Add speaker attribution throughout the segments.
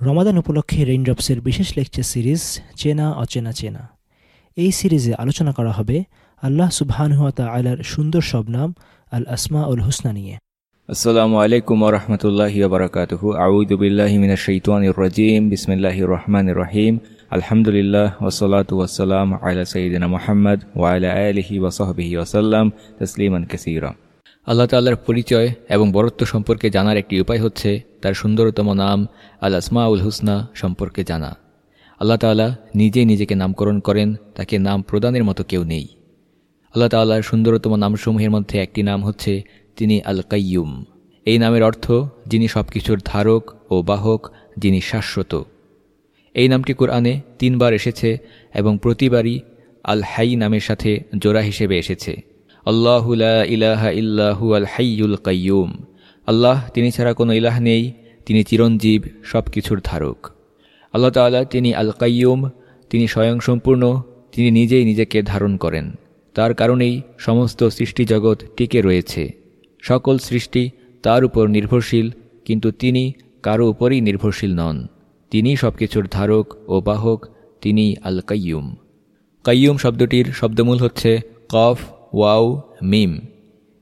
Speaker 1: রমাদান উপলক্ষে রেইনড্রপসের বিশেষ lecture series চেনা, অচেনা, চেনা। এই সিরিজে আলোচনা করা হবে আল্লাহ সুবহানহাতা আলার সুন্দর সব নাম আল আসমা উল হুসনা নিয়ে।
Speaker 2: আসসালামু আলাইকুম রহমতুল্লাহি বারকাতুহু। আউদুবিল্লাহি মিনাশ শাইতানির রাজিম। বিসমিল্লাহির রহমানির রহিম। আলহামদুলিল্লাহ ওসলাতু ওয়াসালাম আলা সঈদিনা মোহাম্মদ ওয়ালা আলিহি ওসহবিহি ওসাল্লাম তসলিমান কাসীরা। আল্লাহ তাল্লাহর পরিচয় এবং বরত্ব সম্পর্কে জানার একটি উপায় হচ্ছে তার সুন্দরতম নাম আল আসমাউল হুসনা সম্পর্কে জানা। আল্লাহ তাল্লাহ নিজেই নিজেকে নামকরণ করেন, তাকে নাম প্রদানের মতো কেউ নেই। আল্লাহ তাল্লাহর সুন্দরতম নামসমূহের মধ্যে একটি নাম হচ্ছে তিনি আল কাইয়ুম। এই নামের অর্থ যিনি সব কিছুর ধারক ও বাহক, যিনি শাশ্বত। এই নামটি কোরআনে তিনবার এসেছে এবং প্রতিবারই আল হাই নামের সাথে জোড়া হিসেবে এসেছে। ইল্লাহু কাইয়ুম। আল্লাহ, তিনি ছাড়া কোনো ইলাহ নেই, তিনি চিরঞ্জীব সব কিছুর ধারক। আল্লাহ তাল্লাহ তিনি আল কাইয়ুম, তিনি স্বয়ংসম্পূর্ণ, তিনি নিজেই নিজেকে ধারণ করেন। তার কারণেই সমস্ত সৃষ্টি জগৎ টিকে রয়েছে। সকল সৃষ্টি তার উপর নির্ভরশীল, কিন্তু তিনি কারও উপরই নির্ভরশীল নন। তিনি সব কিছুর ধারক ও বাহক, তিনি আল কাইয়ুম। কাইয়ুম শব্দটির শব্দমূল হচ্ছে কফ ওয়াও, মিম।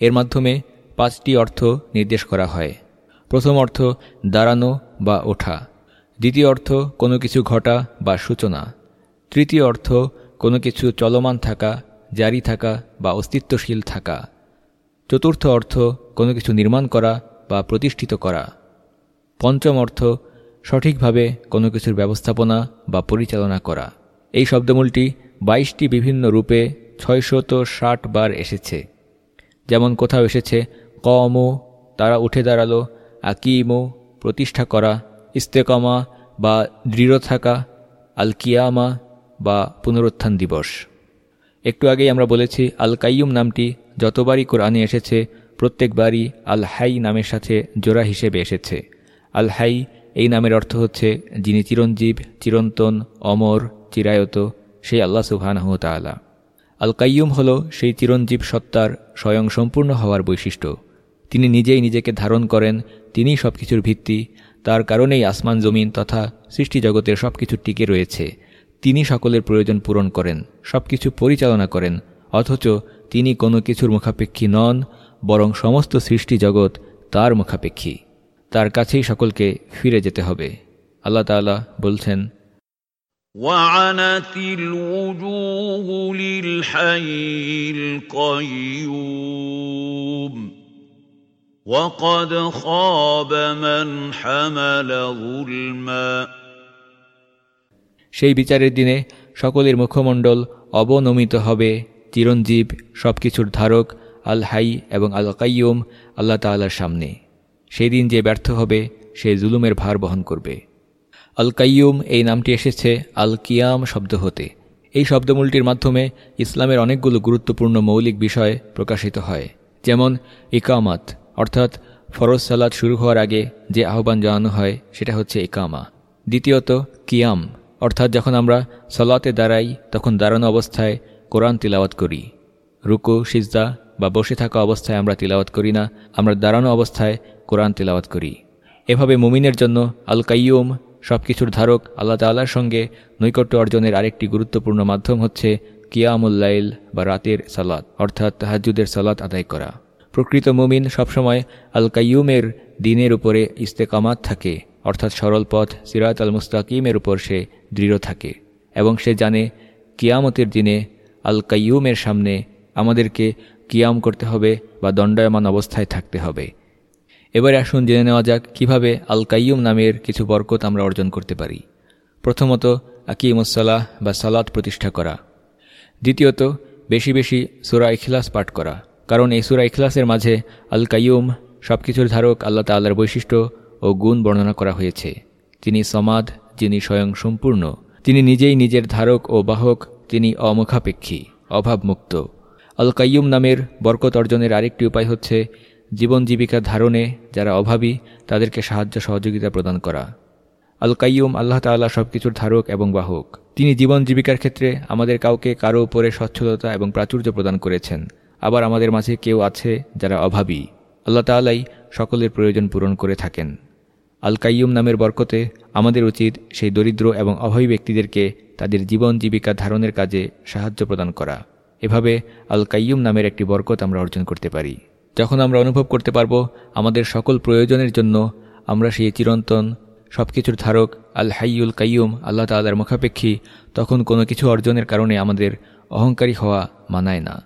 Speaker 2: এর মাধ্যমে পাঁচটি অর্থ নির্দেশ করা হয়। প্রথম অর্থ, দাঁড়ানো বা ওঠা। দ্বিতীয় অর্থ, কোনো কিছু ঘটা বা সূচনা। তৃতীয় অর্থ, কোনো কিছু চলমান থাকা, জারি থাকা বা অস্তিত্বশীল থাকা। চতুর্থ অর্থ, কোনো কিছু নির্মাণ করা বা প্রতিষ্ঠিত করা। পঞ্চম অর্থ, সঠিকভাবে কোনো কিছুর ব্যবস্থাপনা বা পরিচালনা করা। এই শব্দমূলটি বাইশটি বিভিন্ন রূপে ছয়শত ষাট বার এসেছে। যেমন কোথাও এসেছে কমো তারা উঠে দাঁড়াল, আকিমো, প্রতিষ্ঠা করা, ইস্তেকমা বা দৃঢ় থাকা আল কিয়ামা বা পুনরুত্থান দিবস। একটু আগেই আমরা বলেছি আল কাইয়ুম নামটি যতবারই কোরআনে এসেছে, প্রত্যেকবারই আল হাই নামের সাথে জোড়া হিসেবে এসেছে। আল হাই এই নামের অর্থ হচ্ছে, যিনি চিরঞ্জীব, চিরন্তন, অমর, চিরায়ত, সেই আল্লাহ সুবহানাহ তালা আল কাইয়ুম হল সেই চিরঞ্জীব সত্তার স্বয়ং সম্পূর্ণ হওয়ার বৈশিষ্ট্য। তিনি নিজেই নিজেকে ধারণ করেন, তিনিই সব কিছুর ভিত্তি। তার কারণেই আসমান জমিন তথা সৃষ্টি জগতের সব কিছু টিকে রয়েছে। তিনি সকলের প্রয়োজন পূরণ করেন সব কিছু পরিচালনা করেন, অথচ তিনি কোনো কিছুর মুখাপেক্ষী নন, বরং সমস্ত সৃষ্টি জগৎ তার মুখাপেক্ষী। তার কাছেই সকলকে ফিরে যেতে হবে। আল্লাহ তালা বলছেন
Speaker 3: وعنت الوجوه للحي القيوم وقد خاب من حمل ظلما
Speaker 2: সেই বিচারের দিনে সকলের মুখমণ্ডল অবনমিত হবে চিরঞ্জীব সব কিছুর ধারক আল হাই এবং আল কাইয়ুম আল্লাহ তাল্লার সামনে সেই দিন যে ব্যর্থ হবে সে জুলুমের ভার বহন করবে আল কাইয়ুম এই নামটি এসেছে আল কিয়াম শব্দ হতে। এই শব্দমূলটির মাধ্যমে ইসলামের অনেকগুলো গুরুত্বপূর্ণ মৌলিক বিষয় প্রকাশিত হয়, যেমন ইকামাত, অর্থাৎ ফরজ সালাদ শুরু হওয়ার আগে যে আহ্বান জানানো হয়, সেটা হচ্ছে ইকামা। দ্বিতীয়ত, কিয়াম, অর্থাৎ যখন আমরা সলাতে দাঁড়াই, তখন দাঁড়ানো অবস্থায় কোরআন তিলাওয়াত করি। রুকু, সিজদা বা বসে থাকা অবস্থায় আমরা তিলাওয়াত করি না, আমরা দাঁড়ানো অবস্থায় কোরআন তিলাওয়াত করি। এভাবে মুমিনের জন্য আল কাইয়ুম সব কিছুর ধারক আল্লাহ তাল্লার সঙ্গে নৈকট্য অর্জনের আরেকটি গুরুত্বপূর্ণ মাধ্যম হচ্ছে কিয়ামুল্লাইল বা রাতের সালাত, অর্থাৎ তাহাজুদের সালাত আদায় করা। প্রকৃত মুমিন সবসময় আল কাইয়ুমের দিনের উপরে ইস্তেকামাত থাকে, অর্থাৎ সরল পথ সিরাত আল মুস্তাকিমের উপর সে দৃঢ় থাকে, এবং সে জানে কিয়ামতের দিনে আল কাইয়ুমের সামনে আমাদেরকে কিয়াম করতে হবে বা দণ্ডায়মান অবস্থায় থাকতে হবে। এবারে আসুন জেনে নেওয়া যাক কীভাবে আল কাইয়ুম নামের কিছু বরকত আমরা অর্জন করতে পারি। প্রথমত আকিমুসাল্লাহ বা সালাত প্রতিষ্ঠা করা। দ্বিতীয়ত, বেশি বেশি সুরা ইখলাস পাঠ করা। কারণ এই সুরা ইখলাসের মাঝে আল কাইয়ুম সব কিছুর ধারক আল্লাহ তাল্লার বৈশিষ্ট্য ও গুণ বর্ণনা করা হয়েছে। তিনি সমাদ, যিনি স্বয়ং সম্পূর্ণ তিনি নিজেই নিজের ধারক ও বাহক, তিনি অমুখাপেক্ষী, অভাবমুক্ত। আল কাইয়ুম নামের বরকত অর্জনের আরেকটি উপায় হচ্ছে জীবন জীবিকা ধারণে যারা অভাবী, তাদেরকে সাহায্য সহযোগিতা প্রদান করা। আল কাইয়ুম আল্লাহ তাল্লাহ সব কিছুর ধারক এবং বাহক। তিনি জীবন জীবিকার ক্ষেত্রে আমাদের কাউকে কারও উপরে স্বচ্ছলতা এবং প্রাচুর্য প্রদান করেছেন। আবার আমাদের মাঝে কেউ আছে যারা অভাবী। আল্লাহ তাল্লাই সকলের প্রয়োজন পূরণ করে থাকেন। আল কাইয়ুম নামের বরকতে আমাদের উচিত সেই দরিদ্র এবং অভাবী ব্যক্তিদেরকে তাদের জীবন জীবিকা ধারণের কাজে সাহায্য প্রদান করা। এভাবে আল কাইয়ুম নামের একটি বরকত আমরা অর্জন করতে পারি। যখন আমরা অনুভব করতে পারব আমাদের সকল প্রয়োজনের জন্য আমরা সেই চিরন্তন সব কিছুর ধারক আল হাইউল কাইয়ুম, আল্লাহ তাল্লার মুখাপেক্ষী, তখন কোনো কিছু অর্জনের কারণে আমাদের অহংকারী হওয়া মানায় না।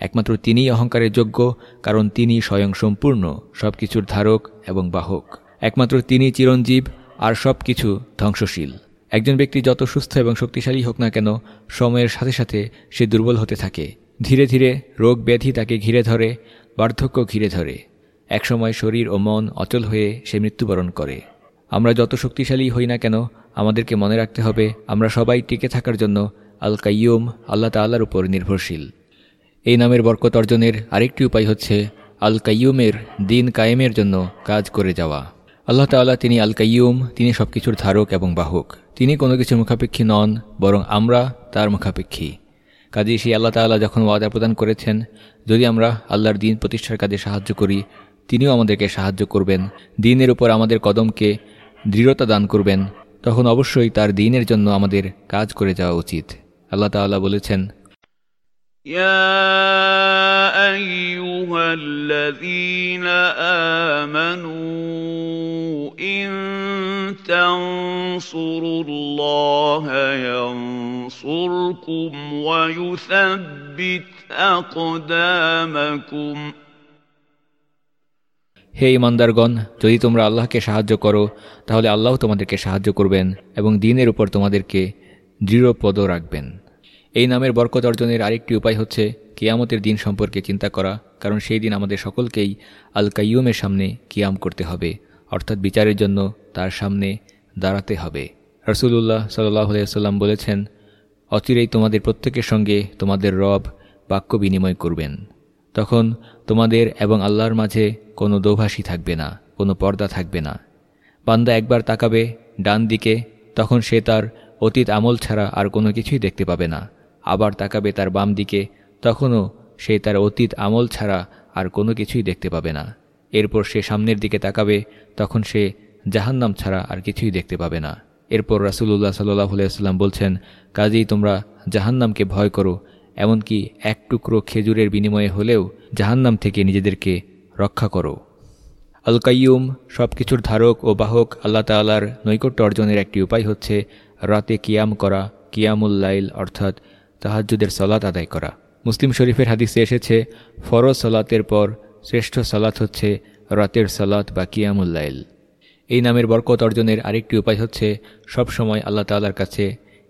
Speaker 2: একমাত্র তিনিই অহংকারের যোগ্য, কারণ তিনি স্বয়ং সম্পূর্ণ সব কিছুর ধারক এবং বাহক। একমাত্র তিনি চিরঞ্জীব, আর সব কিছু ধ্বংসশীল। একজন ব্যক্তি যত সুস্থ এবং শক্তিশালী হোক না কেন, সময়ের সাথে সাথে সে দুর্বল হতে থাকে। ধীরে ধীরে রোগ ব্যাধি তাকে ঘিরে ধরে বার্ধক্য ঘিরে ধরে। একসময় শরীর ও মন অচল হয়ে সে মৃত্যুবরণ করে। আমরা যত শক্তিশালী হই না কেন, আমাদেরকে মনে রাখতে হবে, আমরা সবাই টিকে থাকার জন্য আল কাইয়ুম আল্লাহ তাল্লার উপর নির্ভরশীল। এই নামের বরকত অর্জনের আরেকটি উপায় হচ্ছে আল কাইয়ুমের দিন কায়েমের জন্য কাজ করে যাওয়া। আল্লাহ তাল্লাহ তিনি আল কাইয়ুম তিনি সব কিছুর ধারক এবং বাহক। তিনি কোনো কিছুর মুখাপেক্ষী নন, বরং আমরা তার মুখাপেক্ষী। কাজে সেই আল্লাহ তাল্লাহ যখন ওয়াদা প্রদান করেছেন যদি আমরা আল্লাহর দিন প্রতিষ্ঠার কাজে সাহায্য করি তিনিও আমাদেরকে সাহায্য করবেন দিনের উপর আমাদের কদমকে দৃঢ়তা দান করবেন তখন অবশ্যই তার দিনের জন্য আমাদের কাজ করে যাওয়া উচিত আল্লাহ তাল্লাহ বলেছেন
Speaker 3: يا ايها الذين امنوا ان تنصروا الله ينصركم ويثبت اقدامكم
Speaker 2: হে ইমানদারগণ যদি তোমরা আল্লাহকে সাহায্য করো তাহলে আল্লাহ তোমাদেরকে সাহায্য করবেন এবং দিনের উপর তোমাদেরকে দৃঢ়পদ রাখবেন এই নামের বরকত অর্জনের আরেকটি উপায় হচ্ছে কিয়ামতের দিন সম্পর্কে চিন্তা করা কারণ সেই দিন আমাদের সকলকেই আল কাইয়ুমের সামনে কিয়াম করতে হবে অর্থাৎ বিচারের জন্য তার সামনে দাঁড়াতে হবে রসুল্লাহ সাল্লাম বলেছেন অচিরেই তোমাদের প্রত্যেকের সঙ্গে তোমাদের রব বাক্য বিনিময় করবেন। তখন তোমাদের এবং আল্লাহর মাঝে কোনো দোভাষী থাকবে না, কোনো পর্দা থাকবে না। বান্দা একবার তাকাবে ডান দিকে, তখন সে তার অতীত আমল ছাড়া আর কোনো কিছুই দেখতে পাবে না। আবার তাকাবে তার বাম দিকে, তখনও সে তার অতীত আমল ছাড়া আর কোনো কিছুই দেখতে পাবে না। এরপর সে সামনের দিকে তাকাবে, তখন সে জাহান্নাম ছাড়া আর কিছুই দেখতে পাবে না। এরপর রাসুল্লাহ সাল্লাহ বলছেন কাজেই তোমরা জাহান্নামকে ভয় করো, এমনকি এক টুকরো খেজুরের বিনিময়ে হলেও জাহান্নাম থেকে নিজেদেরকে রক্ষা করো। আল কাইয়ুম সব কিছুর ধারক ও বাহক আল্লাহ তাল্লার নৈকট্য অর্জনের একটি উপায় হচ্ছে রাতে কিয়াম করা কিয়ামুল্লাইল অর্থাৎ তাহাজুদের সলাত আদায় করা। মুসলিম শরীফের হাদিসে এসেছে, ফরজ সলাতের পর শ্রেষ্ঠ সলাত হচ্ছে রাতের সলাত বা কিয়ামুল্লাইল এই নামের বরকত অর্জনের আরেকটি উপায় হচ্ছে সব সময় আল্লাহ তাল্লার কাছে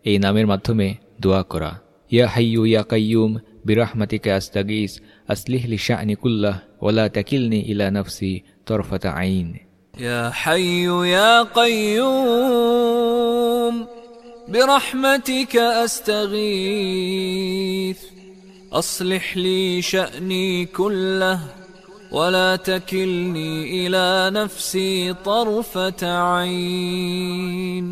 Speaker 2: এই নামের মাধ্যমে দোয়া করা ইয়া হাইয়ু ইয়া কাইয়ুম বিরাহমাতিকা আস্তাগিস আসলিহ লিশানি কুল্লাহ ওলা তাকিলনি ইলা নফসি তরফতা আইন
Speaker 4: يا حي يا قيوم برحمتك استغيث اصلح لي شاني كله ولا تكلني الى نفسي طرفه عين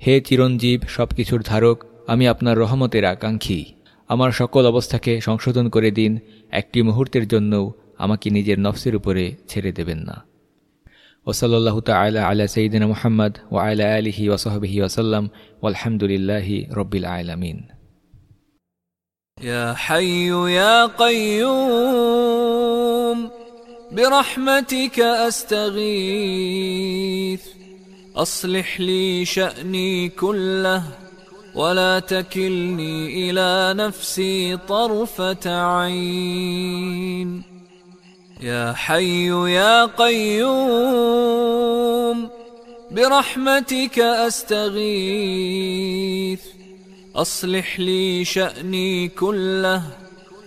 Speaker 2: হে চিরঞ্জীব সবকিছুর ধারক আমি আপনার রহমতের আকাঙ্ক্ষী আমার সকল অবস্থাকে সংশোধন করে দিন একটি মুহূর্তের জন্যও আমাকে নিজের নফসের উপরে ছেড়ে দেবেন না ওসলাল্লাহ তালা আলা সঈদিন মোহাম্মদ ও আলা আলহি ওসহবিহি ওসাল্লাম আলহামদুলিল্লাহি রব্বিল আলমিন
Speaker 4: يا حي يا قيوم برحمتك أستغيث. أصلح لي شأني كله ولا تكلني إلى نفسي طرفة عين. يا حي يا قيوم برحمتك أستغيث. أصلح لي شأني كله